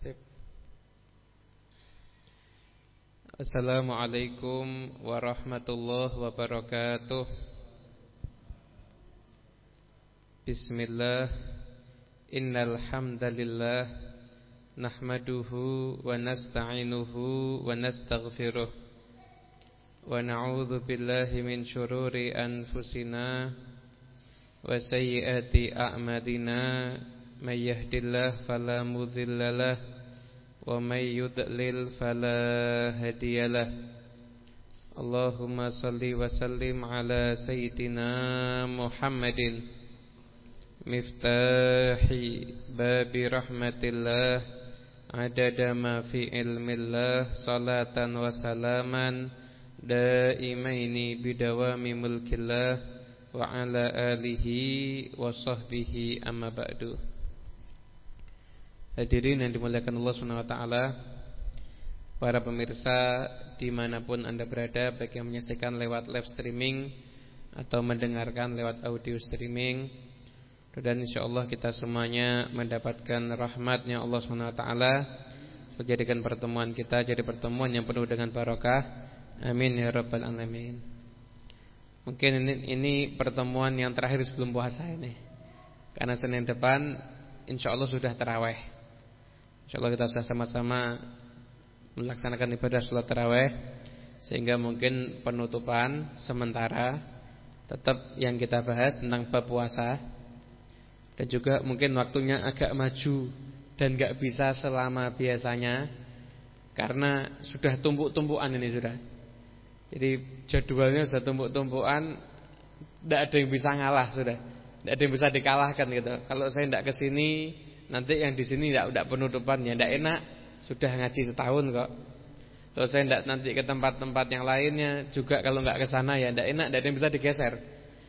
Sip. Assalamualaikum warahmatullahi wabarakatuh. Bismillah. Innal hamdalillah nahmaduhu wa nasta'inuhu wa nastaghfiruh. Wa na'udzu billahi min shururi anfusina wa sayyiati a'malina من يهد الله فلا مذل له ومن يضلل فلا هدي له اللهم صل وسلم على سيدنا محمد مفتاح باب رحمة الله عدد ما في علم الله صلاة وسلاما دائمين بدوام ملك الله وعلى آله وصحبه أما بعد Hadirin yang dimuliakan Allah SWT Para pemirsa di mana pun anda berada Baik yang menyaksikan lewat live streaming Atau mendengarkan lewat audio streaming Dan insya Allah kita semuanya mendapatkan rahmatnya Allah SWT Menjadikan pertemuan kita jadi pertemuan yang penuh dengan barokah. Amin ya rabbal alamin. Mungkin ini, ini pertemuan yang terakhir sebelum puasa ini. Karena Senin depan Insya Allah sudah terawih Insyaallah kita sama-sama melaksanakan ibadah sholat tarawih sehingga mungkin penutupan sementara tetap yang kita bahas tentang bab puasa dan juga mungkin waktunya agak maju dan nggak bisa selama biasanya karena sudah tumpuk-tumpukan ini sudah. Jadi jadwalnya sudah tumpuk-tumpukan, tidak ada yang bisa ngalah sudah, tidak ada yang bisa dikalahkan gitu. Kalau saya tidak ke sini Nanti yang di sini tidak tidak penutupan ya tidak enak. Sudah ngaji setahun kok. Kalau saya tidak nanti ke tempat-tempat yang lainnya juga kalau nggak ke sana ya tidak enak, tidak ada yang bisa digeser.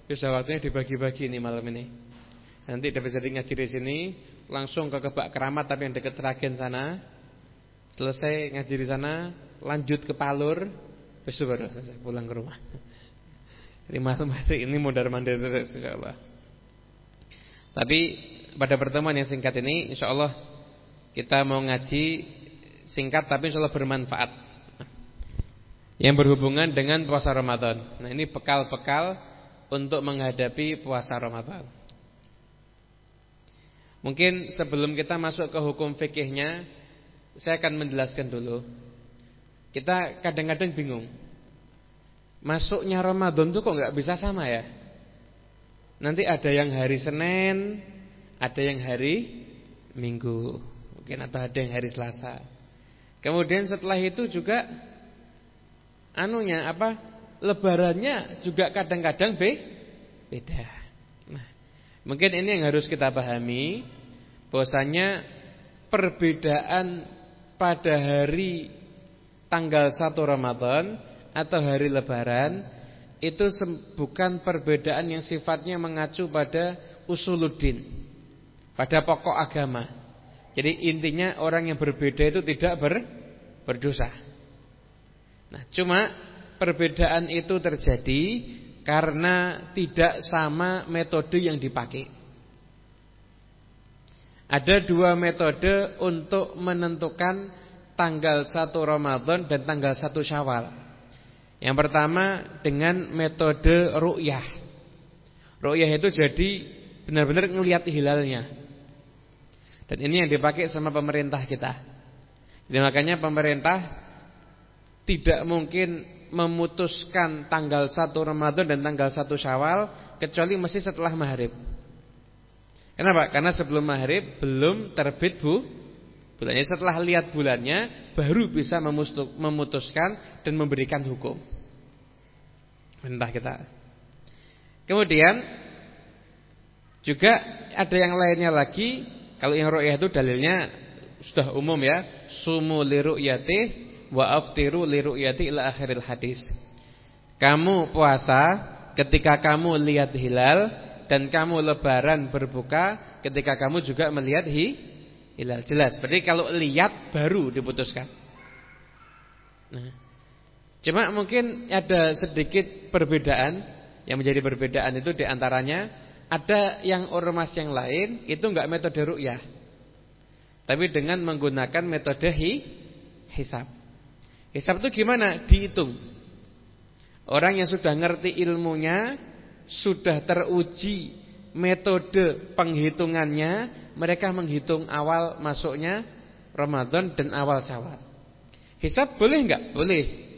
Sudah waktunya dibagi-bagi ini malam ini. Nanti dapat jadi ngaji di sini, langsung ke Kebak Keramat tapi yang dekat Seragen sana. Selesai ngaji di sana, lanjut ke Palur, besok baru selesai pulang ke rumah. Jadi malam hari ini mudar mandir terus insyaallah. Tapi pada pertemuan yang singkat ini insya Allah kita mau ngaji singkat tapi insya Allah bermanfaat. Yang berhubungan dengan puasa Ramadan. Nah ini bekal-bekal untuk menghadapi puasa Ramadan. Mungkin sebelum kita masuk ke hukum fikihnya, saya akan menjelaskan dulu. Kita kadang-kadang bingung. Masuknya Ramadan tuh kok nggak bisa sama ya? Nanti ada yang hari Senin, ada yang hari Minggu, mungkin atau ada yang hari Selasa. Kemudian setelah itu juga anunya apa? Lebarannya juga kadang-kadang be beda. Nah, mungkin ini yang harus kita pahami bahwasanya perbedaan pada hari tanggal 1 Ramadan atau hari lebaran itu bukan perbedaan yang sifatnya mengacu pada usuluddin pada pokok agama. Jadi intinya orang yang berbeda itu tidak ber, berdosa. Nah, cuma perbedaan itu terjadi karena tidak sama metode yang dipakai. Ada dua metode untuk menentukan tanggal 1 Ramadan dan tanggal 1 Syawal. Yang pertama dengan metode ru'yah. Ru'yah itu jadi benar-benar ngelihat hilalnya. Dan ini yang dipakai sama pemerintah kita. Jadi makanya pemerintah tidak mungkin memutuskan tanggal 1 Ramadan dan tanggal 1 Syawal kecuali mesti setelah Maghrib. Kenapa? Karena sebelum Maghrib belum terbit bu bulannya. Setelah lihat bulannya baru bisa memutuskan dan memberikan hukum. Pemerintah kita. Kemudian juga ada yang lainnya lagi kalau yang ru'yah itu dalilnya sudah umum ya. Sumu li ru'yati wa aftiru li ru'yati ila akhiril hadis. Kamu puasa ketika kamu lihat hilal dan kamu lebaran berbuka ketika kamu juga melihat hi, hilal. Jelas. Berarti kalau lihat baru diputuskan. Nah, cuma mungkin ada sedikit perbedaan yang menjadi perbedaan itu di antaranya ada yang ormas yang lain itu enggak metode ru'yah. Tapi dengan menggunakan metode hi, hisab. Hisab itu gimana? Dihitung. Orang yang sudah ngerti ilmunya, sudah teruji metode penghitungannya, mereka menghitung awal masuknya Ramadan dan awal Syawal. Hisab boleh enggak? Boleh.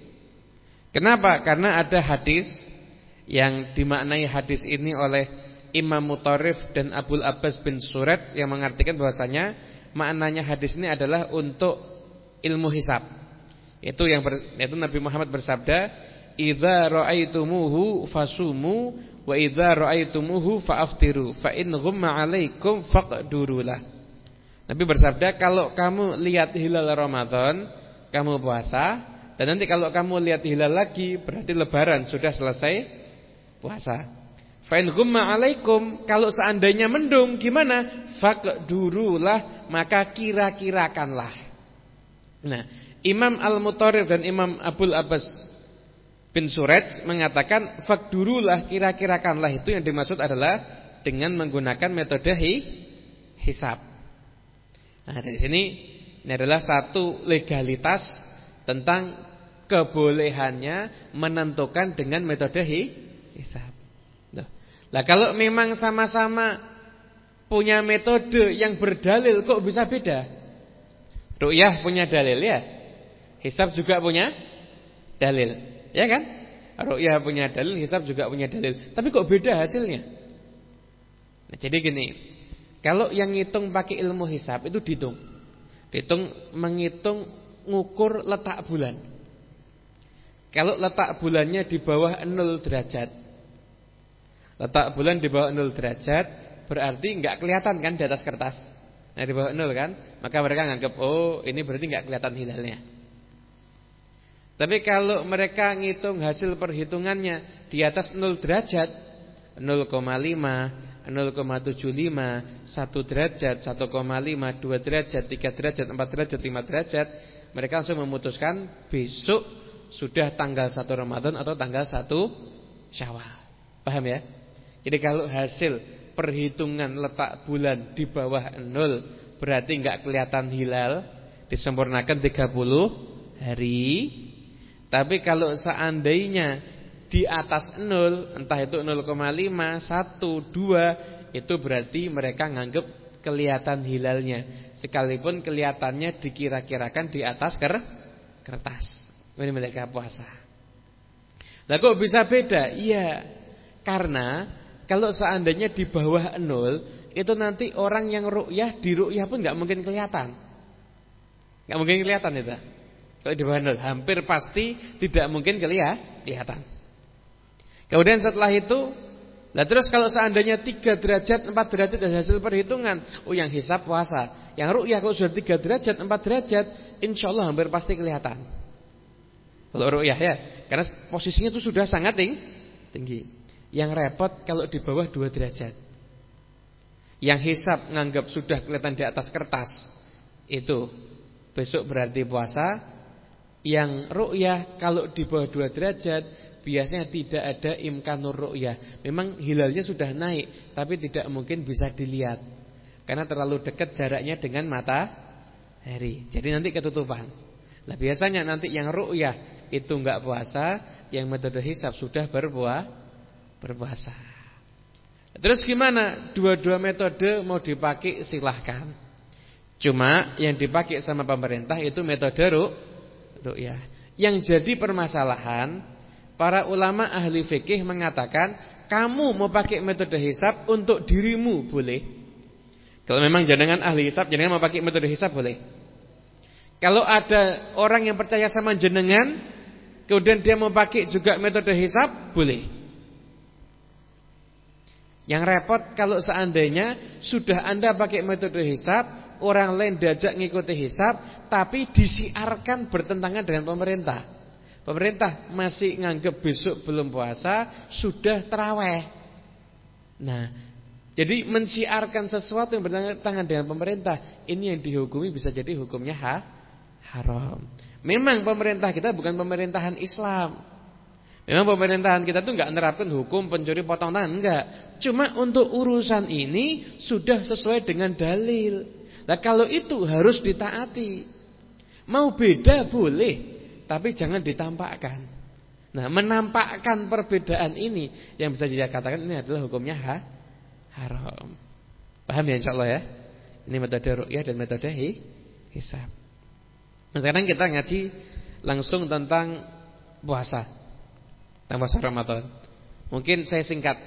Kenapa? Karena ada hadis yang dimaknai hadis ini oleh Imam Mutarif dan Abdul Abbas bin Surat yang mengartikan bahwasanya maknanya hadis ini adalah untuk ilmu hisab. Itu yang ber, itu Nabi Muhammad bersabda, "Idza ra'aitumuhu fasumu wa idza ra'aitumuhu fa'aftiru fa in ghumma 'alaikum faqdurulah." Nabi bersabda, "Kalau kamu lihat hilal Ramadan, kamu puasa, dan nanti kalau kamu lihat hilal lagi, berarti lebaran sudah selesai puasa. Fa'in gumma alaikum kalau seandainya mendung gimana? Fakdurulah maka kira-kirakanlah. Nah, Imam Al-Mutarrif dan Imam Abdul Abbas bin Suraj mengatakan fakdurulah kira-kirakanlah itu yang dimaksud adalah dengan menggunakan metode hi, hisab. Nah, dari sini ini adalah satu legalitas tentang kebolehannya menentukan dengan metode hi, hisab. Nah, kalau memang sama-sama punya metode yang berdalil kok bisa beda? Ru'yah punya dalil ya. Hisab juga punya dalil. Ya kan? Ru'yah punya dalil, hisab juga punya dalil. Tapi kok beda hasilnya? Nah, jadi gini, kalau yang ngitung pakai ilmu hisab itu dihitung. Dihitung menghitung ngukur letak bulan. Kalau letak bulannya di bawah 0 derajat Letak bulan di bawah 0 derajat berarti nggak kelihatan kan di atas kertas. Nah, di bawah 0 kan, maka mereka nganggap oh, ini berarti nggak kelihatan hilalnya. Tapi kalau mereka ngitung hasil perhitungannya di atas 0 derajat, 0,5, 0,75, 1 derajat, 1,5, 2 derajat, 3 derajat, 4 derajat, 5 derajat, mereka langsung memutuskan besok sudah tanggal 1 Ramadan atau tanggal 1 Syawal. Paham ya? Jadi kalau hasil perhitungan letak bulan di bawah nol berarti nggak kelihatan hilal, disempurnakan 30 hari. Tapi kalau seandainya di atas nol, entah itu 0,5, 1, 2, itu berarti mereka nganggep kelihatan hilalnya. Sekalipun kelihatannya dikira-kirakan di atas ker kertas. Ini mereka puasa. Lah bisa beda? Iya, karena kalau seandainya di bawah nol itu nanti orang yang ru'yah di ru'yah pun nggak mungkin kelihatan. nggak mungkin kelihatan itu. Kalau di bawah nol hampir pasti tidak mungkin kelihatan. Kemudian setelah itu Nah terus kalau seandainya 3 derajat, 4 derajat dari hasil perhitungan Oh yang hisap puasa Yang ru'yah kalau sudah 3 derajat, 4 derajat Insya Allah hampir pasti kelihatan Kalau ru'yah ya Karena posisinya itu sudah sangat tinggi yang repot kalau di bawah 2 derajat. Yang hisap nganggap sudah kelihatan di atas kertas. Itu besok berarti puasa. Yang ru'yah kalau di bawah 2 derajat biasanya tidak ada imkanur ru'yah. Memang hilalnya sudah naik tapi tidak mungkin bisa dilihat. Karena terlalu dekat jaraknya dengan mata hari. Jadi nanti ketutupan. Nah biasanya nanti yang ru'yah itu enggak puasa, yang metode hisap sudah berpuasa berpuasa. Terus gimana? Dua-dua metode mau dipakai silahkan. Cuma yang dipakai sama pemerintah itu metode ya. Yang jadi permasalahan para ulama ahli fikih mengatakan kamu mau pakai metode hisap untuk dirimu boleh. Kalau memang jenengan ahli hisap, jenengan mau pakai metode hisap boleh. Kalau ada orang yang percaya sama jenengan, kemudian dia mau pakai juga metode hisap, boleh. Yang repot kalau seandainya sudah Anda pakai metode hisap, orang lain diajak ngikuti hisap, tapi disiarkan bertentangan dengan pemerintah. Pemerintah masih nganggap besok belum puasa, sudah terawih. Nah, jadi mensiarkan sesuatu yang bertentangan dengan pemerintah, ini yang dihukumi bisa jadi hukumnya ha, haram. Memang pemerintah kita bukan pemerintahan Islam. Memang pemerintahan kita tuh nggak nerapkan hukum pencuri potong tangan, enggak. Cuma untuk urusan ini sudah sesuai dengan dalil. Nah kalau itu harus ditaati. Mau beda boleh, tapi jangan ditampakkan. Nah, menampakkan perbedaan ini yang bisa dikatakan ini adalah hukumnya ha, haram. Paham ya insyaallah ya? Ini metode ru'yah dan metode hi, hisab. Nah, sekarang kita ngaji langsung tentang puasa. Tentang puasa Ramadan. Mungkin saya singkat.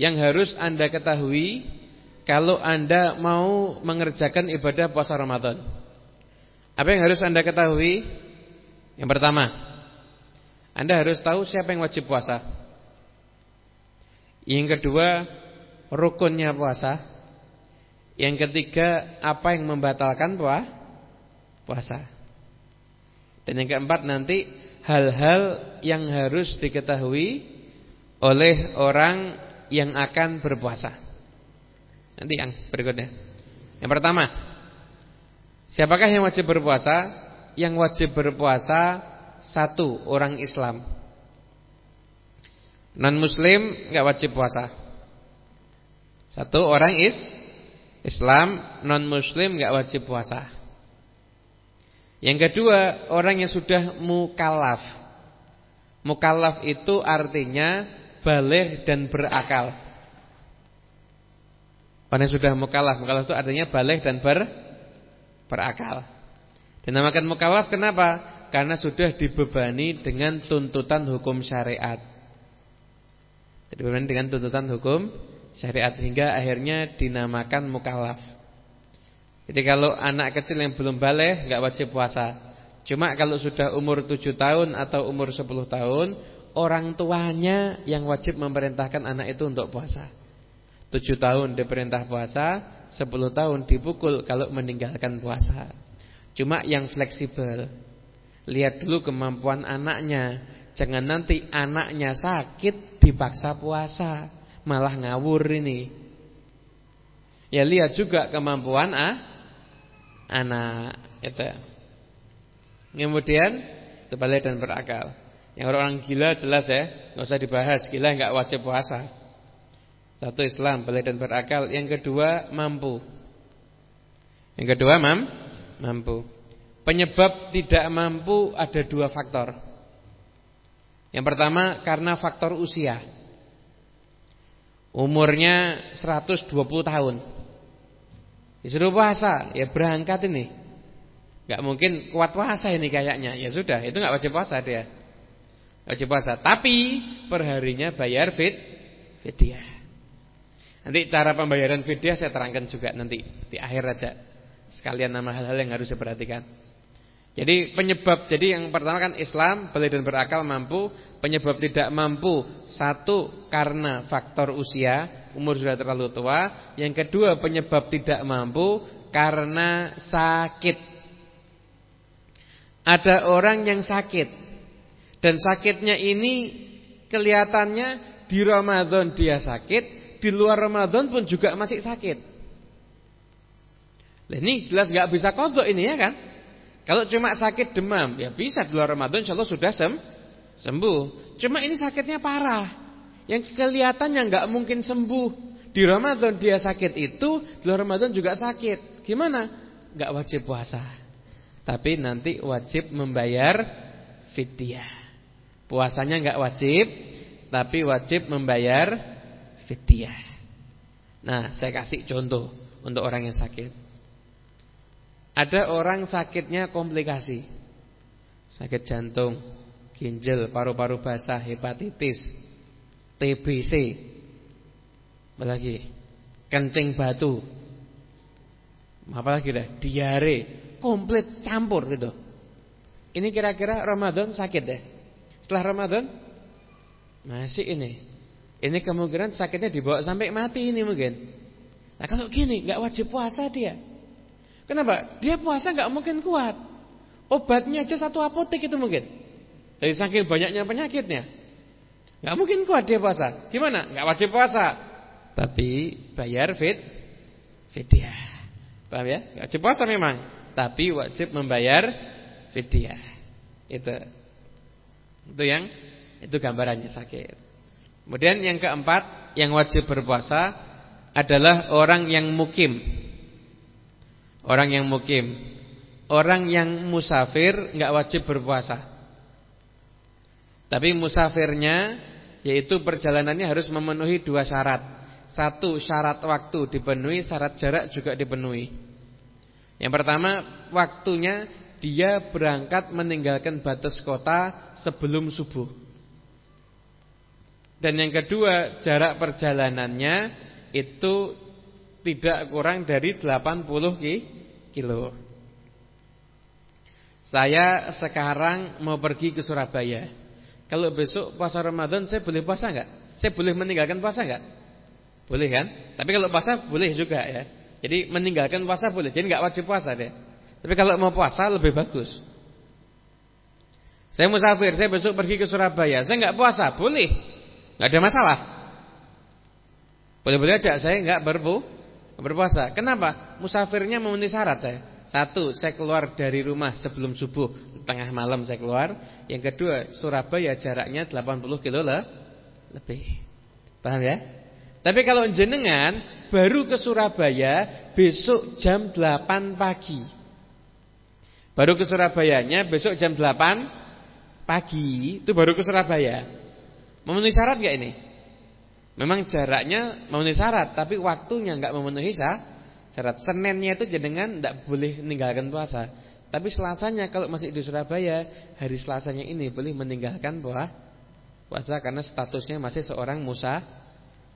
Yang harus Anda ketahui kalau Anda mau mengerjakan ibadah puasa Ramadan. Apa yang harus Anda ketahui? Yang pertama, Anda harus tahu siapa yang wajib puasa. Yang kedua, rukunnya puasa. Yang ketiga, apa yang membatalkan puasa. Dan yang keempat nanti hal-hal yang harus diketahui oleh orang yang akan berpuasa. Nanti yang berikutnya. Yang pertama, siapakah yang wajib berpuasa? Yang wajib berpuasa satu orang Islam. Non Muslim nggak wajib puasa. Satu orang is Islam, non Muslim nggak wajib puasa. Yang kedua, orang yang sudah mukallaf. Mukallaf itu artinya balik dan berakal. Orang yang sudah mukallaf, mukallaf itu artinya balik dan ber berakal. Dinamakan mukallaf kenapa? Karena sudah dibebani dengan tuntutan hukum syariat. Dibebani dengan tuntutan hukum syariat hingga akhirnya dinamakan mukallaf. Jadi kalau anak kecil yang belum balik nggak wajib puasa. Cuma kalau sudah umur 7 tahun atau umur 10 tahun, orang tuanya yang wajib memerintahkan anak itu untuk puasa. 7 tahun diperintah puasa, 10 tahun dipukul kalau meninggalkan puasa. Cuma yang fleksibel. Lihat dulu kemampuan anaknya. Jangan nanti anaknya sakit dipaksa puasa, malah ngawur ini. Ya lihat juga kemampuan ah anak itu. Kemudian terbalik dan berakal. Yang orang gila jelas ya, nggak usah dibahas. Gila nggak wajib puasa. Satu Islam, balik dan berakal. Yang kedua mampu. Yang kedua mam, mampu. Penyebab tidak mampu ada dua faktor. Yang pertama karena faktor usia. Umurnya 120 tahun. Disuruh puasa, ya berangkat ini. Gak mungkin kuat puasa ini kayaknya. Ya sudah, itu gak wajib puasa dia. Wajib puasa, tapi perharinya bayar fit fidyah. Nanti cara pembayaran fidyah saya terangkan juga nanti di akhir aja. Sekalian nama hal-hal yang harus diperhatikan. Jadi penyebab, jadi yang pertama kan Islam, beli dan berakal mampu. Penyebab tidak mampu, satu karena faktor usia umur sudah terlalu tua. Yang kedua penyebab tidak mampu karena sakit. Ada orang yang sakit dan sakitnya ini kelihatannya di Ramadan dia sakit, di luar Ramadan pun juga masih sakit. Ini jelas nggak bisa kodok ini ya kan? Kalau cuma sakit demam ya bisa di luar Ramadan insya Allah sudah sem sembuh. Cuma ini sakitnya parah. Yang kelihatannya nggak mungkin sembuh. Di Ramadan dia sakit itu, di luar Ramadan juga sakit. Gimana? Nggak wajib puasa. Tapi nanti wajib membayar fidyah. Puasanya nggak wajib, tapi wajib membayar fidyah. Nah, saya kasih contoh untuk orang yang sakit. Ada orang sakitnya komplikasi. Sakit jantung, ginjal, paru-paru basah, hepatitis, TBC. Apalagi kencing batu. Apalagi dah diare, komplit campur gitu. Ini kira-kira Ramadan sakit ya? Setelah Ramadan masih ini. Ini kemungkinan sakitnya dibawa sampai mati ini mungkin. Nah kalau gini nggak wajib puasa dia. Kenapa? Dia puasa nggak mungkin kuat. Obatnya aja satu apotek itu mungkin. Dari saking banyaknya penyakitnya. Gak mungkin kuat dia puasa. Gimana? Gak wajib puasa. Tapi bayar fit fidyah. Paham ya? Gak wajib puasa memang, tapi wajib membayar fidyah. Itu. Itu yang itu gambarannya sakit. Kemudian yang keempat, yang wajib berpuasa adalah orang yang mukim. Orang yang mukim. Orang yang musafir nggak wajib berpuasa. Tapi musafirnya yaitu perjalanannya harus memenuhi dua syarat. Satu syarat waktu dipenuhi, syarat jarak juga dipenuhi. Yang pertama, waktunya dia berangkat meninggalkan batas kota sebelum subuh. Dan yang kedua, jarak perjalanannya itu tidak kurang dari 80 kilo. Saya sekarang mau pergi ke Surabaya. Kalau besok puasa Ramadan saya boleh puasa enggak? Saya boleh meninggalkan puasa enggak? Boleh kan? Tapi kalau puasa boleh juga ya. Jadi meninggalkan puasa boleh. Jadi enggak wajib puasa deh. Tapi kalau mau puasa lebih bagus. Saya musafir, saya besok pergi ke Surabaya. Saya enggak puasa, boleh. Enggak ada masalah. Boleh-boleh aja saya enggak berbu berpuasa. Kenapa? Musafirnya memenuhi syarat saya. Satu, saya keluar dari rumah sebelum subuh, tengah malam saya keluar. Yang kedua, Surabaya jaraknya 80 kilo lah, lebih. Paham ya? Tapi kalau jenengan baru ke Surabaya besok jam 8 pagi. Baru ke Surabayanya besok jam 8 pagi, itu baru ke Surabaya. Memenuhi syarat enggak ini? Memang jaraknya memenuhi syarat, tapi waktunya enggak memenuhi syarat. Seninnya itu jenengan tidak boleh meninggalkan puasa. Tapi Selasanya kalau masih di Surabaya, hari Selasanya ini boleh meninggalkan puasa karena statusnya masih seorang musa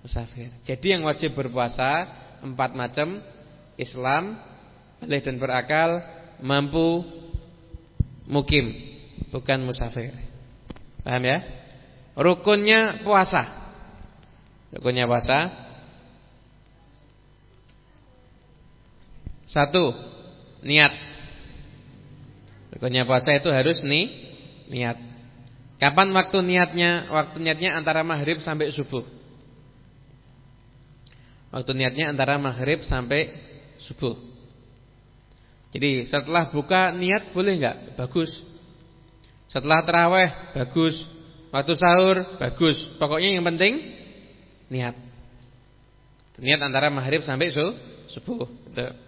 musafir. Jadi yang wajib berpuasa empat macam Islam, boleh dan berakal, mampu, mukim, bukan musafir. Paham ya? Rukunnya puasa. Rukunnya puasa Satu, niat. Rukunnya puasa itu harus nih niat. Kapan waktu niatnya? Waktu niatnya antara maghrib sampai subuh. Waktu niatnya antara maghrib sampai subuh. Jadi setelah buka niat boleh nggak? Bagus. Setelah terawih bagus. Waktu sahur bagus. Pokoknya yang penting niat. Niat antara maghrib sampai subuh. Betul.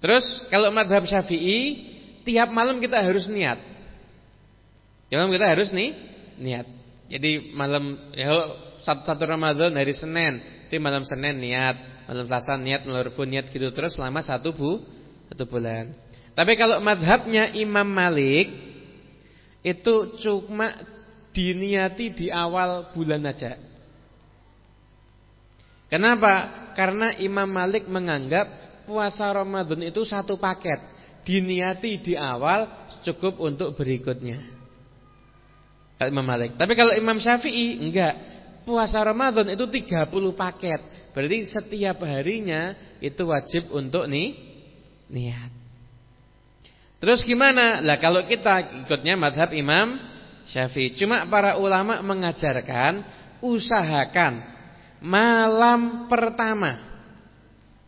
Terus kalau madhab syafi'i Tiap malam kita harus niat Tiap malam kita harus nih Niat Jadi malam ya, satu, satu Ramadan hari Senin Jadi malam Senin niat Malam Selasa niat Malam Rabu niat gitu terus selama satu bu Satu bulan Tapi kalau madhabnya Imam Malik Itu cuma diniati di awal bulan aja Kenapa? Karena Imam Malik menganggap puasa Ramadan itu satu paket. Diniati di awal cukup untuk berikutnya. Imam Malik. Tapi kalau Imam Syafi'i enggak. Puasa Ramadan itu 30 paket. Berarti setiap harinya itu wajib untuk nih niat. Terus gimana? Lah kalau kita ikutnya madhab Imam Syafi'i. Cuma para ulama mengajarkan usahakan malam pertama.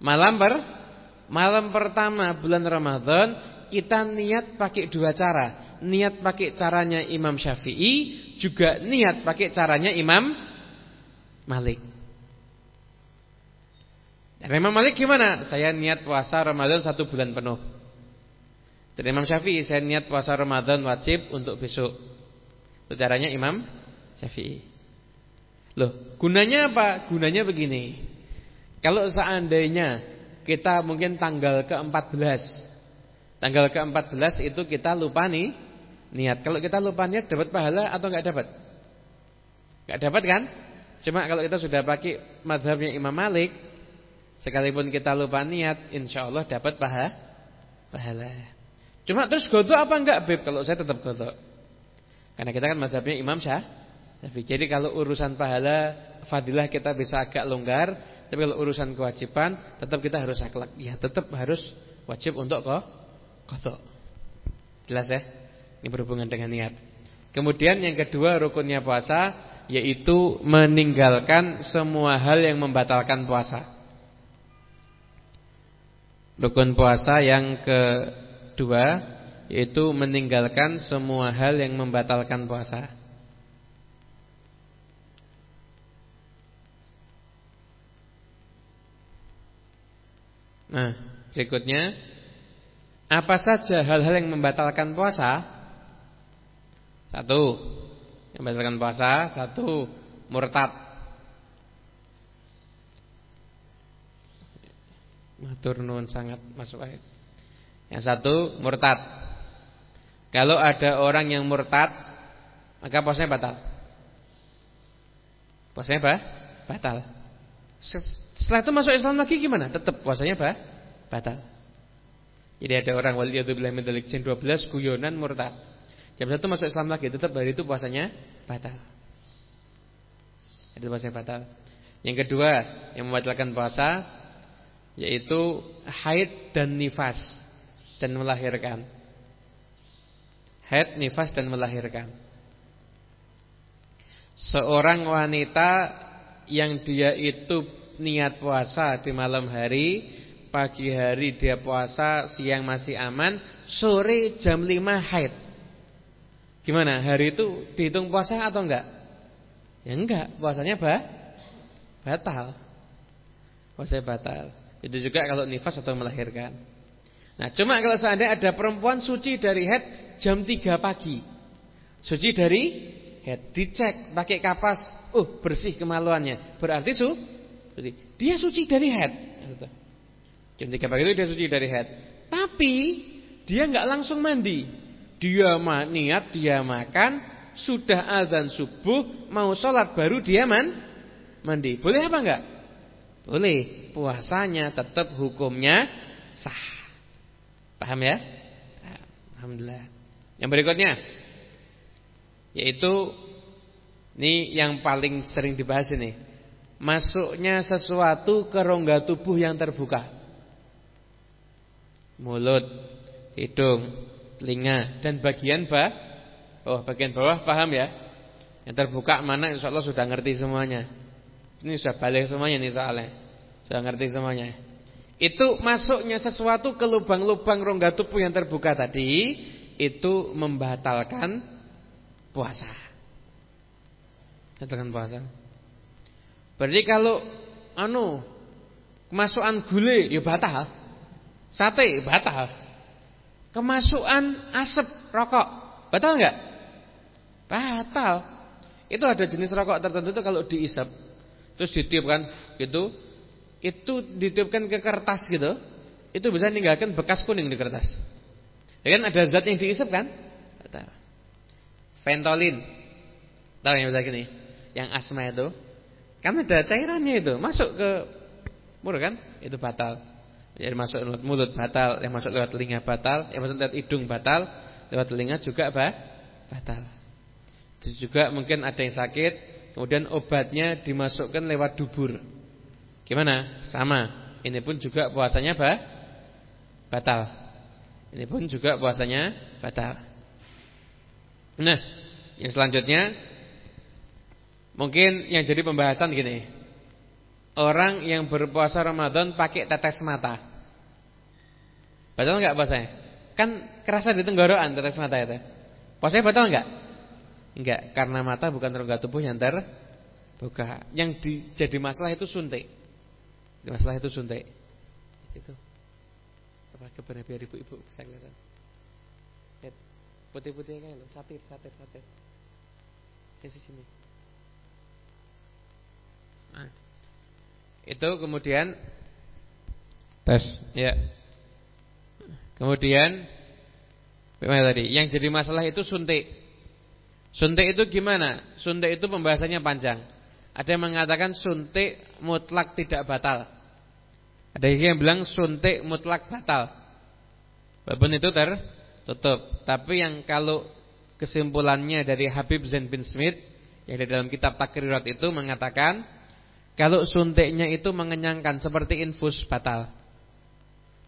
Malam per Malam pertama bulan Ramadan kita niat pakai dua cara. Niat pakai caranya Imam Syafi'i, juga niat pakai caranya Imam Malik. Dan Imam Malik gimana? Saya niat puasa Ramadan satu bulan penuh. Dan Imam Syafi'i saya niat puasa Ramadan wajib untuk besok. Itu caranya Imam Syafi'i. Loh, gunanya apa? Gunanya begini. Kalau seandainya kita mungkin tanggal ke-14. Tanggal ke-14 itu kita lupa nih niat. Kalau kita lupa niat dapat pahala atau enggak dapat? Enggak dapat kan? Cuma kalau kita sudah pakai madhabnya Imam Malik, sekalipun kita lupa niat, insya Allah dapat pahala. pahala. Cuma terus godok apa enggak, Beb? Kalau saya tetap godok. Karena kita kan madhabnya Imam Syah. Jadi kalau urusan pahala, fadilah kita bisa agak longgar, tapi kalau urusan kewajiban tetap kita harus akhlak. Ya, tetap harus wajib untuk kok qada. Jelas ya? Ini berhubungan dengan niat. Kemudian yang kedua rukunnya puasa yaitu meninggalkan semua hal yang membatalkan puasa. Rukun puasa yang kedua yaitu meninggalkan semua hal yang membatalkan puasa. Nah, berikutnya Apa saja hal-hal yang membatalkan puasa? Satu, yang membatalkan puasa, satu murtad. Matur nuwun sangat masuk ayat. Yang satu murtad. Kalau ada orang yang murtad, maka puasanya batal. Puasanya apa? Batal. Setelah itu masuk Islam lagi gimana? Tetap puasanya apa? Batal. Jadi ada orang waliyadzubillah min dzalik 12 guyonan murtad. Jam satu masuk Islam lagi, tetap hari itu puasanya batal. Itu puasanya batal. Yang kedua yang membatalkan puasa yaitu haid dan nifas dan melahirkan. Haid, nifas dan melahirkan. Seorang wanita yang dia itu niat puasa di malam hari pagi hari dia puasa, siang masih aman, sore jam 5 haid. Gimana? Hari itu dihitung puasa atau enggak? Ya enggak, puasanya bah batal. Puasanya batal. Itu juga kalau nifas atau melahirkan. Nah, cuma kalau seandainya ada perempuan suci dari haid jam 3 pagi. Suci dari haid, dicek pakai kapas, uh bersih kemaluannya. Berarti su dia suci dari haid. Jam 3 pagi itu dia suci dari haid. Tapi dia nggak langsung mandi. Dia niat dia makan, sudah azan subuh, mau sholat baru dia man, mandi. Boleh apa enggak? Boleh. Puasanya tetap hukumnya sah. Paham ya? Alhamdulillah. Yang berikutnya yaitu ini yang paling sering dibahas ini. Masuknya sesuatu ke rongga tubuh yang terbuka mulut, hidung, telinga dan bagian bawah. Oh, bagian bawah paham ya? Yang terbuka mana insya Allah sudah ngerti semuanya. Ini sudah balik semuanya nih soalnya. Sudah ngerti semuanya. Itu masuknya sesuatu ke lubang-lubang rongga tubuh yang terbuka tadi itu membatalkan puasa. Membatalkan puasa. Berarti kalau anu kemasukan gule ya batal. Sate batal. Kemasukan asap rokok batal enggak? Batal. Itu ada jenis rokok tertentu itu kalau diisap terus ditiupkan gitu, itu ditiupkan ke kertas gitu, itu bisa meninggalkan bekas kuning di kertas. Ya kan ada zat yang diisap kan? Ventolin. Tahu yang bisa gini? Yang asma itu. Kan ada cairannya itu, masuk ke mulut kan? Itu batal. Yang masuk lewat mulut batal, yang masuk lewat telinga batal, yang masuk lewat hidung batal, lewat telinga juga bah, batal. Itu juga mungkin ada yang sakit, kemudian obatnya dimasukkan lewat dubur. Gimana? Sama. Ini pun juga puasanya bah, batal. Ini pun juga puasanya batal. Nah, yang selanjutnya mungkin yang jadi pembahasan gini. Orang yang berpuasa Ramadan pakai tetes mata. Batal enggak puasanya? Kan kerasa di tenggorokan tetes mata itu. Puasanya batal enggak? Enggak, karena mata bukan rongga tubuh yang terbuka. Yang di, jadi masalah itu suntik. Masalah itu suntik. Itu. Apa kebenaran ibu-ibu bisa kelihatan. Putih-putih kayak lo, satir, satir, satir. Sisi sini. Nah. Itu kemudian tes ya. Kemudian bagaimana tadi? Yang jadi masalah itu suntik. Suntik itu gimana? Suntik itu pembahasannya panjang. Ada yang mengatakan suntik mutlak tidak batal. Ada yang bilang suntik mutlak batal. Walaupun itu tertutup. Tapi yang kalau kesimpulannya dari Habib Zain bin Smith yang di dalam kitab Takrirat itu mengatakan kalau suntiknya itu mengenyangkan seperti infus batal.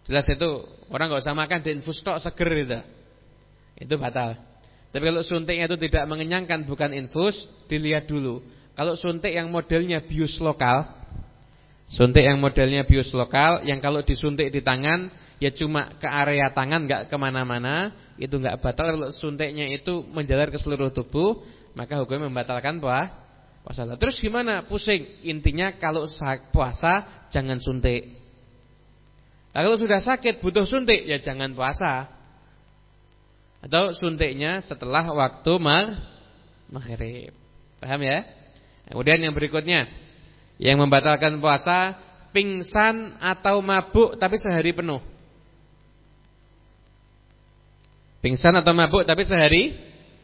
Jelas itu orang nggak usah makan di infus tok seger itu. Itu batal. Tapi kalau suntiknya itu tidak mengenyangkan bukan infus, dilihat dulu. Kalau suntik yang modelnya bius lokal, suntik yang modelnya bius lokal, yang kalau disuntik di tangan ya cuma ke area tangan nggak ke mana-mana, itu nggak batal. Kalau suntiknya itu menjalar ke seluruh tubuh, maka hukumnya membatalkan puasa puasa. Terus gimana? Pusing. Intinya kalau puasa jangan suntik. Kalau sudah sakit butuh suntik ya jangan puasa. Atau suntiknya setelah waktu maghrib. Paham ya? Kemudian yang berikutnya yang membatalkan puasa pingsan atau mabuk tapi sehari penuh. Pingsan atau mabuk tapi sehari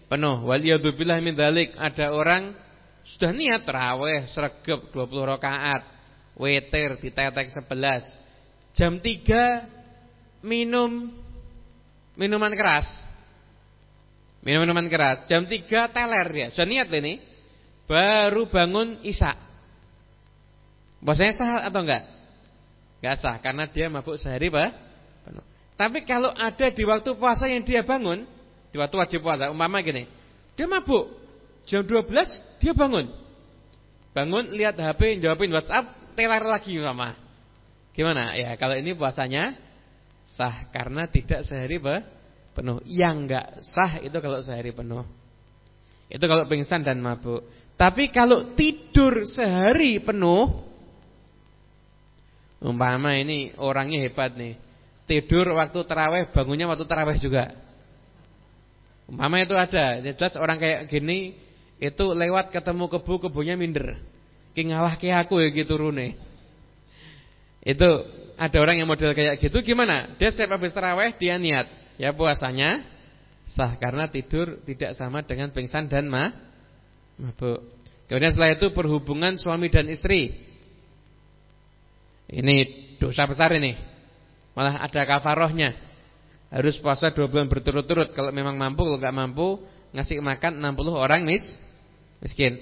penuh. Waliyadzubillah min dzalik. Ada orang sudah niat tarawih sregep 20 rakaat, witir ditetek 11 jam 3 minum minuman keras. Minum minuman keras. Jam 3 teler ya. Sudah niat ini. Baru bangun Isya. Puasanya sah atau enggak? Enggak sah karena dia mabuk sehari Pak. Tapi kalau ada di waktu puasa yang dia bangun, di waktu wajib puasa, umpama gini. Dia mabuk. Jam 12 dia bangun. Bangun lihat HP, jawabin WhatsApp, teler lagi umpama. Gimana? Ya, kalau ini puasanya sah karena tidak sehari penuh. Yang enggak sah itu kalau sehari penuh. Itu kalau pingsan dan mabuk. Tapi kalau tidur sehari penuh umpama ini orangnya hebat nih. Tidur waktu terawih, bangunnya waktu terawih juga. Umpama itu ada. Jelas orang kayak gini itu lewat ketemu kebu, kebunya minder. Ki ngalah ke aku ya gitu rune. Itu ada orang yang model kayak gitu gimana? Dia setiap habis tarawih dia niat, ya puasanya sah karena tidur tidak sama dengan pingsan dan ma mabuk. Kemudian setelah itu perhubungan suami dan istri. Ini dosa besar ini. Malah ada kafarohnya. Harus puasa dua bulan berturut-turut kalau memang mampu, kalau nggak mampu ngasih makan 60 orang mis miskin.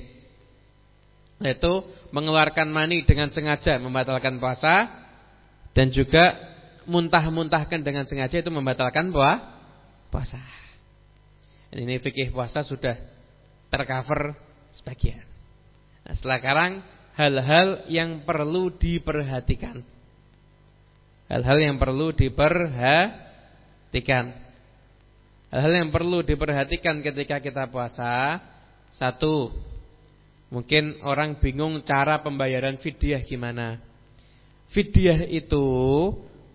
Yaitu mengeluarkan mani dengan sengaja membatalkan puasa dan juga muntah-muntahkan dengan sengaja itu membatalkan puasa. Ini fikih puasa sudah tercover sebagian. Nah, sekarang hal-hal yang perlu diperhatikan. Hal-hal yang perlu diperhatikan. Hal-hal yang perlu diperhatikan ketika kita puasa. Satu, Mungkin orang bingung cara pembayaran fidyah gimana. Fidyah itu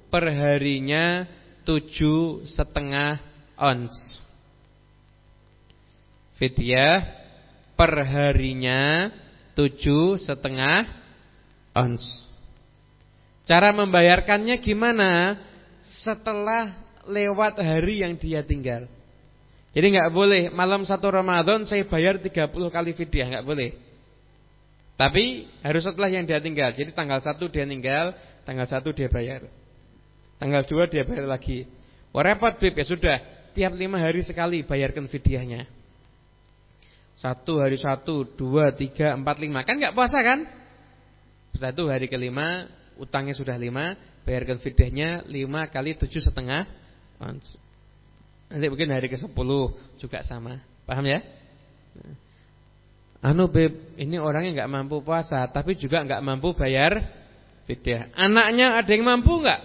perharinya tujuh setengah ons. Fidyah perharinya tujuh setengah ons. Cara membayarkannya gimana? Setelah lewat hari yang dia tinggal. Jadi nggak boleh malam satu Ramadan saya bayar 30 kali fidyah, nggak boleh. Tapi harus setelah yang dia tinggal. Jadi tanggal satu dia tinggal, tanggal satu dia bayar. Tanggal dua dia bayar lagi. Wah repot Bib, ya sudah. Tiap lima hari sekali bayarkan fidyahnya. Satu hari satu, dua, tiga, empat, lima. Kan nggak puasa kan? Satu hari kelima, utangnya sudah lima, bayarkan fidyahnya lima kali tujuh setengah. Nanti mungkin hari ke-10 juga sama. Paham ya? Anu beb, ini orangnya nggak mampu puasa, tapi juga nggak mampu bayar fidyah. Anaknya ada yang mampu nggak?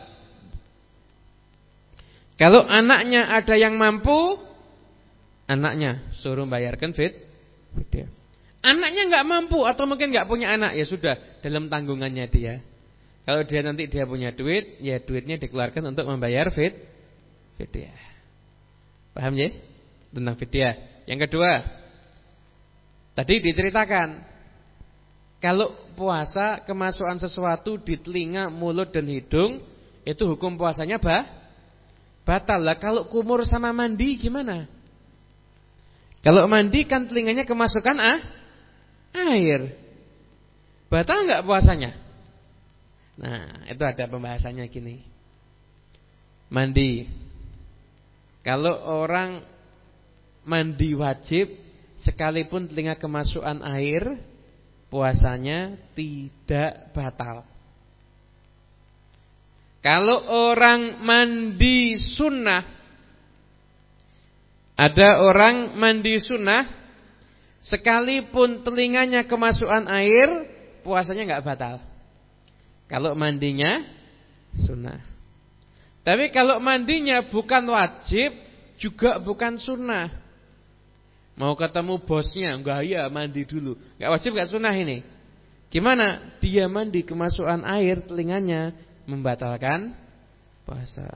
Kalau anaknya ada yang mampu, anaknya suruh bayarkan fit fidyah. Anaknya nggak mampu atau mungkin nggak punya anak, ya sudah dalam tanggungannya dia. Kalau dia nanti dia punya duit, ya duitnya dikeluarkan untuk membayar fit fidyah. Paham ya? Tentang fidyah. Yang kedua, tadi diceritakan kalau puasa kemasukan sesuatu di telinga, mulut dan hidung itu hukum puasanya bah batal. Lah kalau kumur sama mandi gimana? Kalau mandi kan telinganya kemasukan ah air. Batal enggak puasanya? Nah, itu ada pembahasannya gini. Mandi kalau orang mandi wajib sekalipun telinga kemasukan air, puasanya tidak batal. Kalau orang mandi sunnah, ada orang mandi sunnah, sekalipun telinganya kemasukan air, puasanya nggak batal. Kalau mandinya sunnah. Tapi kalau mandinya bukan wajib, juga bukan sunnah. Mau ketemu bosnya, enggak ya mandi dulu. Enggak wajib enggak sunnah ini. Gimana? Dia mandi kemasukan air telinganya membatalkan puasa.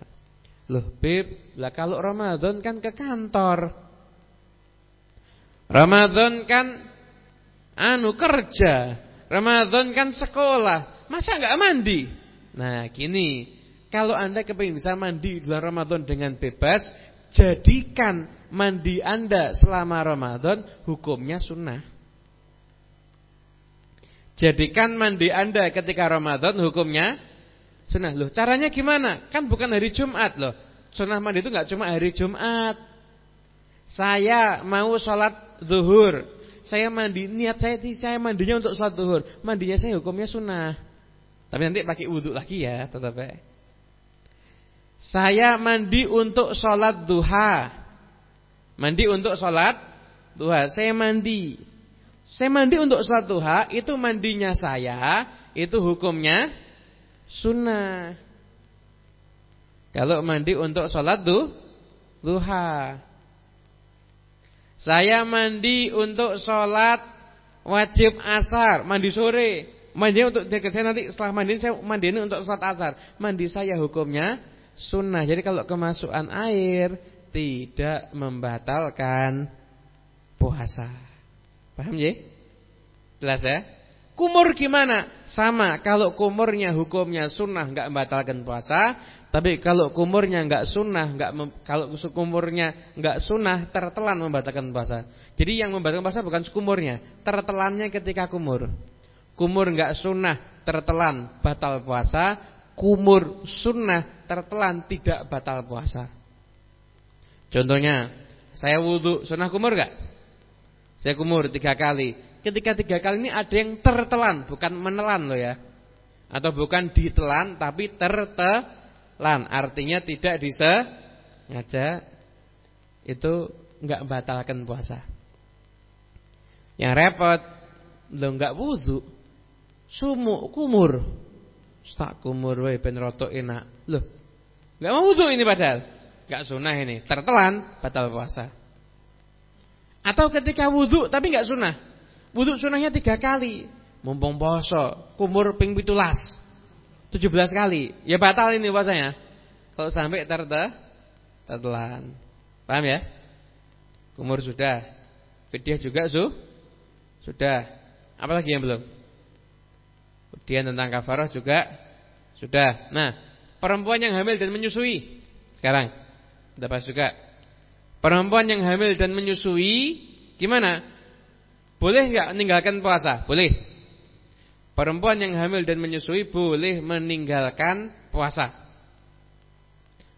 Loh, Beb, lah kalau Ramadan kan ke kantor. Ramadan kan anu kerja. Ramadan kan sekolah. Masa enggak mandi? Nah, gini, kalau Anda kepingin bisa mandi bulan Ramadan dengan bebas, jadikan mandi Anda selama Ramadan hukumnya sunnah. Jadikan mandi Anda ketika Ramadan hukumnya sunnah. Loh, caranya gimana? Kan bukan hari Jumat loh. Sunnah mandi itu nggak cuma hari Jumat. Saya mau sholat zuhur. Saya mandi, niat saya saya mandinya untuk sholat zuhur. Mandinya saya hukumnya sunnah. Tapi nanti pakai wudhu lagi ya, tetap ya. Saya mandi untuk sholat duha. Mandi untuk sholat duha. Saya mandi. Saya mandi untuk sholat duha. Itu mandinya saya. Itu hukumnya sunnah. Kalau mandi untuk sholat duha. Saya mandi untuk sholat wajib asar. Mandi sore. Mandi untuk saya nanti setelah mandi saya mandi ini untuk sholat asar. Mandi saya hukumnya sunnah. Jadi kalau kemasukan air tidak membatalkan puasa. Paham ya? Jelas ya? Kumur gimana? Sama, kalau kumurnya hukumnya sunnah nggak membatalkan puasa, tapi kalau kumurnya nggak sunnah, nggak kalau kumurnya nggak sunnah tertelan membatalkan puasa. Jadi yang membatalkan puasa bukan kumurnya, tertelannya ketika kumur. Kumur nggak sunnah, tertelan batal puasa, kumur sunnah tertelan tidak batal puasa. Contohnya, saya wudhu sunnah kumur gak? Saya kumur tiga kali. Ketika tiga kali ini ada yang tertelan, bukan menelan loh ya. Atau bukan ditelan, tapi tertelan. Artinya tidak disengaja. Itu nggak batalkan puasa. Yang repot, lo nggak wudhu, sumuk kumur. Tak kumur wae ben rotok enak. Loh. Enggak mau wudu ini padahal. Enggak sunah ini. Tertelan batal puasa. Atau ketika wudu tapi enggak sunah. Wudu sunahnya tiga kali. Mumpung poso, kumur ping 17. 17 kali. Ya batal ini puasanya. Kalau sampai terte tertelan. Paham ya? Kumur sudah. Fidyah juga su? Sudah. Apalagi yang belum? Kemudian tentang kafarah juga sudah. Nah, perempuan yang hamil dan menyusui. Sekarang bahas juga. Perempuan yang hamil dan menyusui gimana? Boleh enggak meninggalkan puasa? Boleh. Perempuan yang hamil dan menyusui boleh meninggalkan puasa.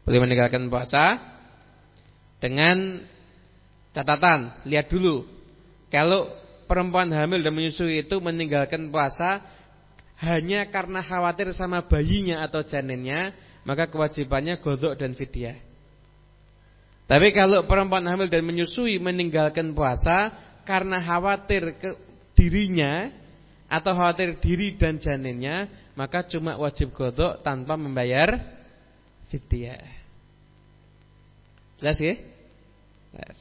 Boleh meninggalkan puasa dengan catatan, lihat dulu. Kalau perempuan hamil dan menyusui itu meninggalkan puasa hanya karena khawatir sama bayinya atau janinnya, maka kewajibannya godok dan fidyah. Tapi kalau perempuan hamil dan menyusui meninggalkan puasa karena khawatir ke dirinya atau khawatir diri dan janinnya, maka cuma wajib godok tanpa membayar fidyah. Jelas ya? Jelas.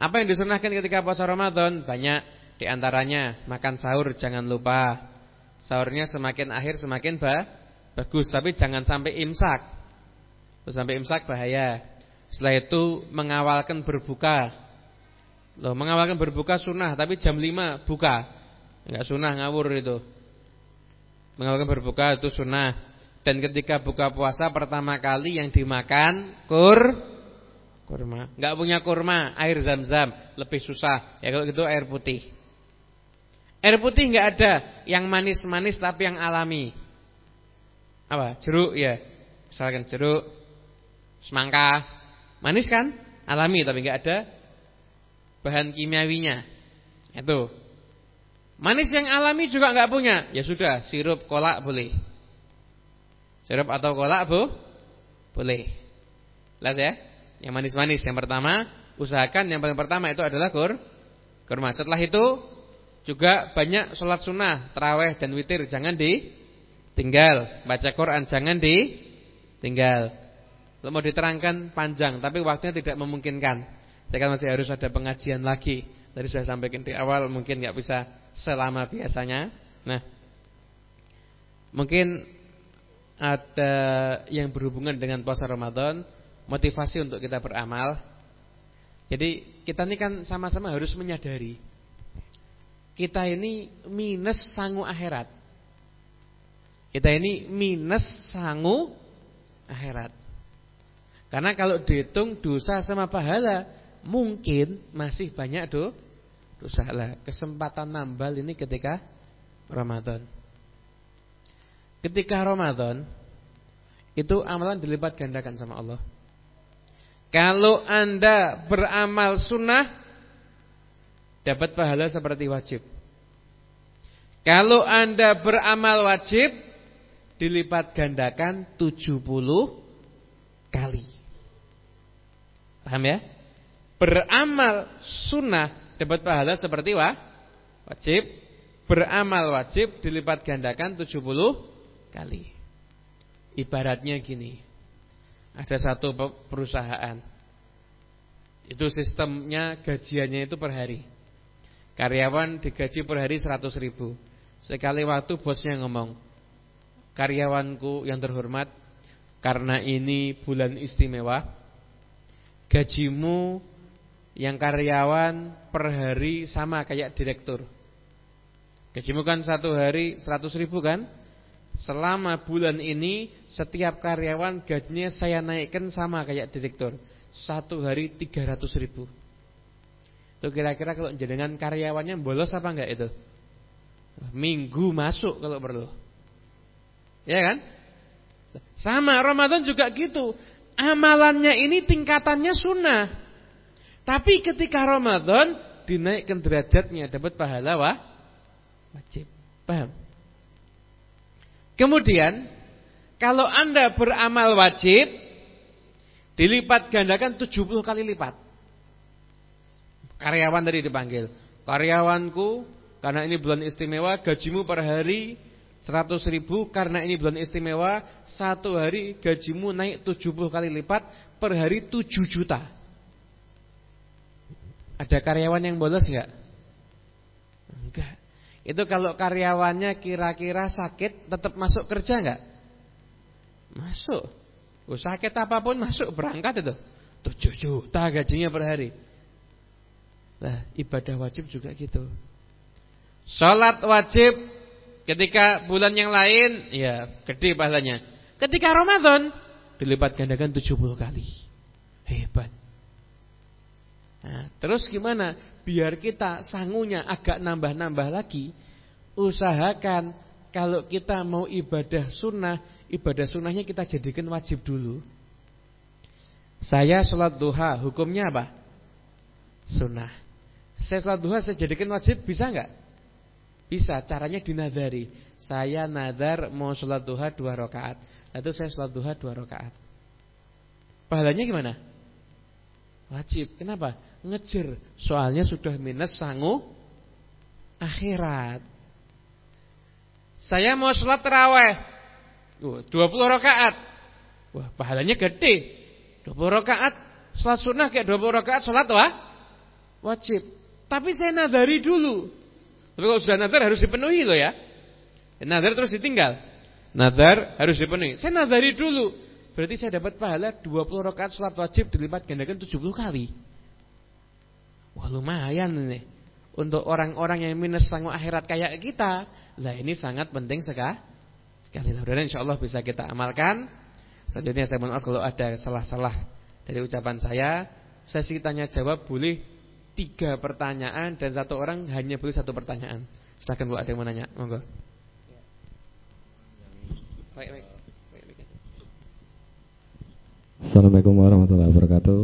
Apa yang disunahkan ketika puasa Ramadan? Banyak di antaranya makan sahur jangan lupa. Sahurnya semakin akhir semakin ba bagus, tapi jangan sampai imsak. Sampai imsak bahaya. Setelah itu mengawalkan berbuka. Loh, mengawalkan berbuka sunnah, tapi jam 5 buka. Enggak sunnah ngawur itu. Mengawalkan berbuka itu sunnah. Dan ketika buka puasa pertama kali yang dimakan kur kurma. Enggak punya kurma, air zam-zam lebih susah. Ya kalau gitu air putih. Air putih nggak ada yang manis-manis tapi yang alami. Apa? Jeruk ya. Misalkan jeruk, semangka, manis kan? Alami tapi nggak ada bahan kimiawinya. Itu. Manis yang alami juga nggak punya. Ya sudah, sirup kolak boleh. Sirup atau kolak bu? Boleh. Lihat ya. Yang manis-manis yang pertama, usahakan yang paling pertama itu adalah kur kurma. Setelah itu juga banyak sholat sunnah, terawih dan witir jangan ditinggal. Baca Quran jangan ditinggal. Kalau mau diterangkan panjang, tapi waktunya tidak memungkinkan. Saya kan masih harus ada pengajian lagi. Tadi sudah sampaikan di awal, mungkin nggak bisa selama biasanya. Nah, mungkin ada yang berhubungan dengan puasa Ramadan, motivasi untuk kita beramal. Jadi kita ini kan sama-sama harus menyadari kita ini minus sangu akhirat. Kita ini minus sangu akhirat. Karena kalau dihitung dosa sama pahala mungkin masih banyak do dosa lah. Kesempatan nambal ini ketika Ramadan. Ketika Ramadan itu amalan dilipat gandakan sama Allah. Kalau Anda beramal sunnah dapat pahala seperti wajib. Kalau Anda beramal wajib dilipat gandakan 70 kali. Paham ya? Beramal sunnah dapat pahala seperti wajib. Beramal wajib dilipat gandakan 70 kali. Ibaratnya gini. Ada satu perusahaan. Itu sistemnya gajiannya itu per hari. Karyawan digaji per hari 100 ribu. Sekali waktu bosnya ngomong, karyawanku yang terhormat, karena ini bulan istimewa, gajimu yang karyawan per hari sama kayak direktur. Gajimu kan satu hari 100 ribu kan? Selama bulan ini setiap karyawan gajinya saya naikkan sama kayak direktur. Satu hari 300 ribu. Itu kira-kira kalau jenengan karyawannya bolos apa enggak itu? Minggu masuk kalau perlu. Ya kan? Sama Ramadan juga gitu. Amalannya ini tingkatannya sunnah. Tapi ketika Ramadan dinaikkan derajatnya dapat pahala wah, wajib. Paham? Kemudian kalau Anda beramal wajib dilipat gandakan 70 kali lipat. Karyawan tadi dipanggil, karyawanku karena ini bulan istimewa gajimu per hari 100 ribu karena ini bulan istimewa satu hari gajimu naik 70 kali lipat per hari 7 juta. Ada karyawan yang bolos enggak? Enggak. Itu kalau karyawannya kira-kira sakit tetap masuk kerja enggak? Masuk. Oh, sakit apa pun masuk berangkat itu. 7 juta gajinya per hari. Nah, ibadah wajib juga gitu. Salat wajib ketika bulan yang lain ya gede pahalanya. Ketika Ramadan dilipat gandakan 70 kali. Hebat. Nah, terus gimana? biar kita sangunya agak nambah-nambah lagi, usahakan kalau kita mau ibadah sunnah, ibadah sunnahnya kita jadikan wajib dulu. Saya sholat duha, hukumnya apa? Sunnah. Saya sholat duha saya jadikan wajib, bisa nggak? Bisa, caranya dinadari. Saya nadar mau sholat duha dua rakaat. Lalu saya sholat duha dua rakaat. Pahalanya gimana? Wajib. Kenapa? ngejar soalnya sudah minus sangu akhirat. Saya mau sholat terawih 20 rakaat. Wah, pahalanya gede. 20 rakaat sholat sunnah kayak 20 rakaat sholat wah wajib. Tapi saya nadari dulu. Tapi kalau sudah nadar harus dipenuhi loh ya. Nadar terus ditinggal. Nadar harus dipenuhi. Saya nadari dulu. Berarti saya dapat pahala 20 rakaat sholat wajib dilipat gandakan 70 kali. Wah lumayan ini. Untuk orang-orang yang minus sanggup akhirat kayak kita. Lah ini sangat penting sekali. Sekali mudah insya Allah bisa kita amalkan. Selanjutnya saya mohon maaf kalau ada salah-salah dari ucapan saya. Sesi tanya jawab boleh tiga pertanyaan dan satu orang hanya boleh satu pertanyaan. Silahkan kalau ada yang mau nanya, monggo. Baik, baik. Assalamualaikum warahmatullahi wabarakatuh.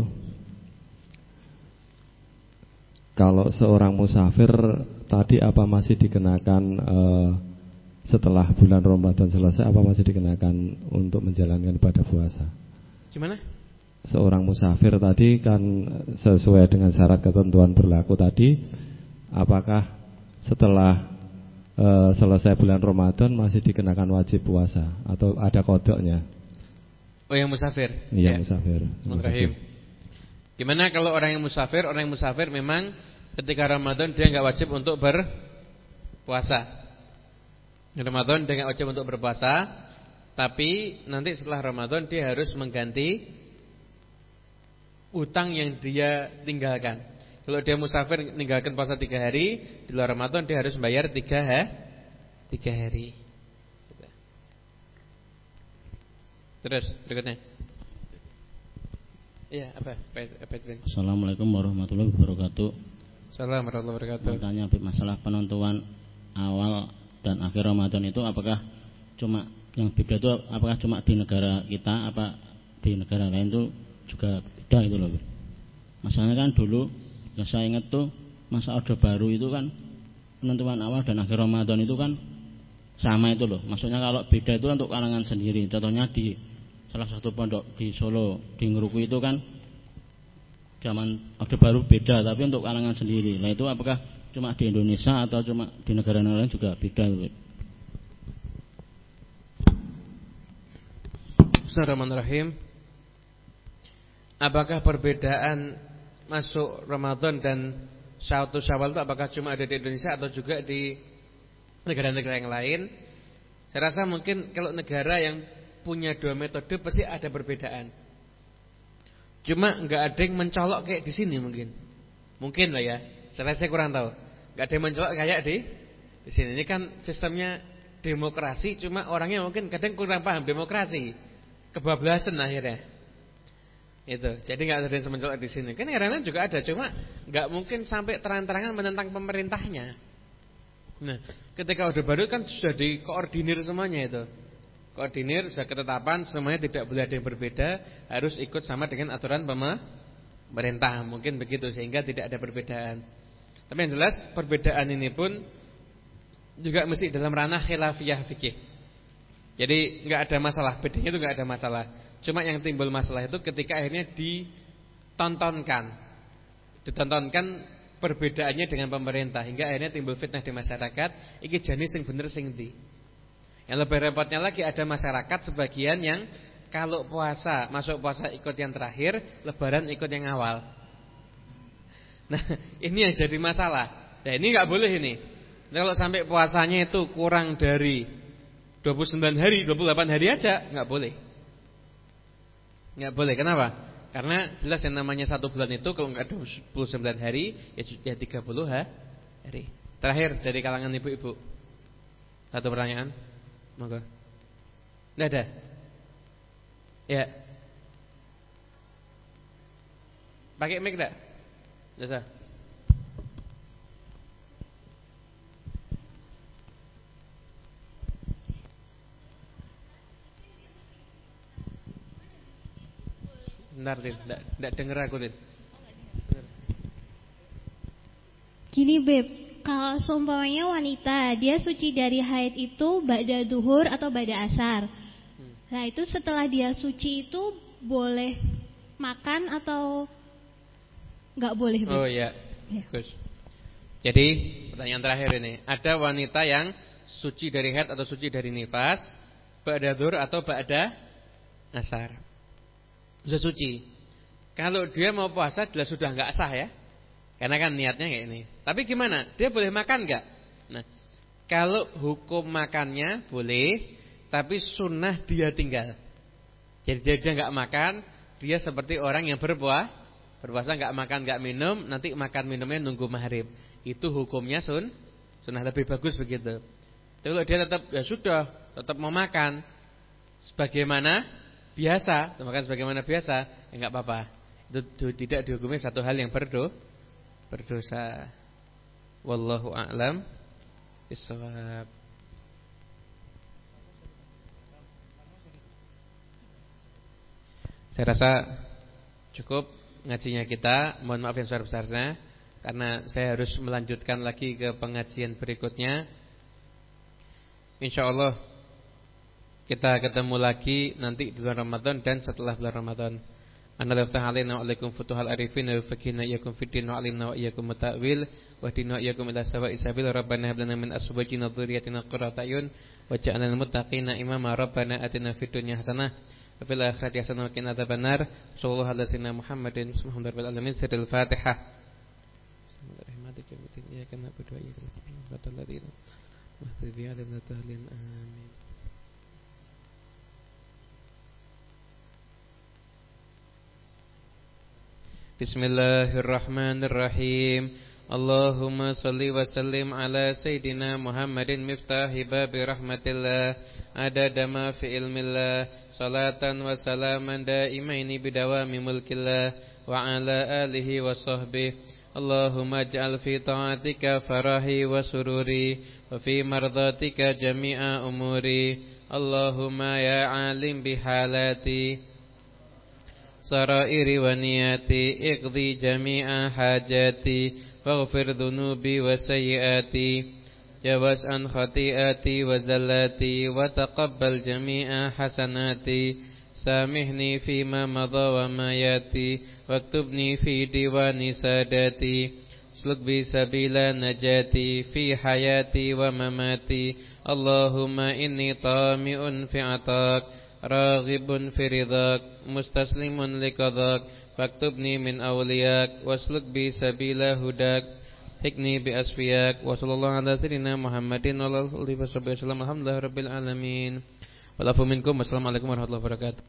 Kalau seorang musafir tadi apa masih dikenakan uh, setelah bulan Ramadan selesai apa masih dikenakan untuk menjalankan ibadah puasa? Gimana? Seorang musafir tadi kan sesuai dengan syarat ketentuan berlaku tadi, apakah setelah uh, selesai bulan Ramadan masih dikenakan wajib puasa atau ada kodoknya? Oh yang musafir? Iya ya. musafir. Gimana kalau orang yang musafir? Orang yang musafir memang ketika Ramadan dia nggak wajib untuk berpuasa. Ramadan dia nggak wajib untuk berpuasa. Tapi nanti setelah Ramadan dia harus mengganti utang yang dia tinggalkan. Kalau dia musafir meninggalkan puasa tiga hari di luar Ramadan dia harus bayar tiga, ha? tiga hari. Terus berikutnya. Iya apa? apa, Assalamualaikum warahmatullahi wabarakatuh. Assalamualaikum warahmatullahi wabarakatuh. Bertanya masalah penentuan awal dan akhir Ramadan itu apakah cuma yang beda itu apakah cuma di negara kita apa di negara lain itu juga beda itu loh masalahnya kan dulu yang saya ingat tuh masa orde baru itu kan penentuan awal dan akhir Ramadan itu kan sama itu loh. Maksudnya kalau beda itu untuk kalangan sendiri. Contohnya di salah satu pondok di Solo di Ngeruku itu kan zaman orde baru beda tapi untuk kalangan sendiri. Nah itu apakah cuma di Indonesia atau cuma di negara lain juga beda loh Bismillahirrahmanirrahim. Apakah perbedaan masuk Ramadan dan Syawal Syawal itu apakah cuma ada di Indonesia atau juga di negara-negara yang lain? Saya rasa mungkin kalau negara yang punya dua metode pasti ada perbedaan. Cuma nggak ada yang mencolok kayak di sini mungkin. Mungkin lah ya. Saya rasa kurang tahu. Nggak ada yang mencolok kayak di di sini. Ini kan sistemnya demokrasi, cuma orangnya mungkin kadang kurang paham demokrasi kebablasan akhirnya. Itu. Jadi nggak ada yang mencolok di sini. Kan yang juga ada, cuma nggak mungkin sampai terang-terangan menentang pemerintahnya. Nah, ketika udah baru kan sudah dikoordinir semuanya itu. Koordinir sudah ketetapan semuanya tidak boleh ada yang berbeda, harus ikut sama dengan aturan pemerintah. Mungkin begitu sehingga tidak ada perbedaan. Tapi yang jelas perbedaan ini pun juga mesti dalam ranah khilafiyah fikih. Jadi nggak ada masalah, bedanya itu nggak ada masalah. Cuma yang timbul masalah itu ketika akhirnya ditontonkan, ditontonkan perbedaannya dengan pemerintah hingga akhirnya timbul fitnah di masyarakat. Iki jenis yang bener sing di. Yang lebih repotnya lagi ada masyarakat sebagian yang kalau puasa masuk puasa ikut yang terakhir, lebaran ikut yang awal. Nah ini yang jadi masalah. Nah ini nggak boleh ini. Kalau sampai puasanya itu kurang dari 29 hari, 28 hari aja nggak boleh. nggak boleh. Kenapa? Karena jelas yang namanya satu bulan itu kalau nggak 29 hari ya, ya 30 ha? hari. Terakhir dari kalangan ibu-ibu. Satu pertanyaan. Monggo. Enggak ada. Ya. Pakai mic enggak? Enggak Bentar, Lin. Tidak denger aku, Lin. Gini, Beb. Kalau seumpamanya wanita, dia suci dari haid itu ba'da duhur atau ba'da asar. Hmm. Nah, itu setelah dia suci itu boleh makan atau nggak boleh, Beb? Oh, iya. Ya. Bagus. Jadi, pertanyaan terakhir ini. Ada wanita yang suci dari haid atau suci dari nifas, ba'da duhur atau ba'da asar sudah suci. Kalau dia mau puasa jelas sudah nggak sah ya. Karena kan niatnya kayak ini. Tapi gimana? Dia boleh makan nggak? Nah, kalau hukum makannya boleh, tapi sunnah dia tinggal. Jadi dia nggak makan, dia seperti orang yang berpuasa, berpuasa nggak makan nggak minum, nanti makan minumnya nunggu maghrib. Itu hukumnya sun, sunnah lebih bagus begitu. Tapi kalau dia tetap ya sudah, tetap mau makan, sebagaimana biasa, makan sebagaimana biasa, enggak apa-apa. Itu tidak dihukumi satu hal yang berdo, berdosa. Wallahu a'lam bishawab. Saya rasa cukup ngajinya kita. Mohon maaf yang besar-besarnya karena saya harus melanjutkan lagi ke pengajian berikutnya. Insyaallah kita ketemu lagi nanti di bulan Ramadan dan setelah bulan Ramadan. Anna laftah alaina wa alaikum futuhal arifin wa fakihna iyakum fiddin wa alimna wa iyakum muta'wil wa dina iyakum ila sawa'i sabil rabbana hab lana min aswajina dhurriyyatina qurrata ayun wa ja'alna lil muttaqina imama rabbana atina fid dunya hasanah wa fil akhirati hasanah wa qina adzabannar sallallahu alaihi wasallam Muhammadin subhanahu wa ta'ala min sirril Fatihah Bismillahirrahmanirrahim. Ya kana berdoa ya kana. Amin. Bismillahirrahmanirrahim. Allahumma salli wa sallim ala Sayyidina Muhammadin miftahi babi rahmatillah Adada ma fi ilmillah Salatan wa salaman daimaini bidawami mulkillah Wa ala alihi wa Allahumma ja'al fi ta'atika farahi wa sururi Wa fi mardatika jami'a umuri. Allahumma ya alim bihalati Wa niyati Iqdi jami'a hajati واغفر ذنوبي وسيئاتي. جواز عن خطيئاتي وزلاتي وتقبل جميع حسناتي. سامحني فيما مضى وما ياتي واكتبني في ديوان ساداتي. اسلك بي سبيل نجاتي في حياتي ومماتي. اللهم إني طامئ في عطاك. راغب في رضاك مستسلم لقضاك فاكتبني من أولياك واسلك بي سبيل هداك حكني بأسفياك وصلى الله على سيدنا محمد وعلى آله وصحبه وسلم الحمد لله رب العالمين والعفو منكم والسلام عليكم ورحمة الله وبركاته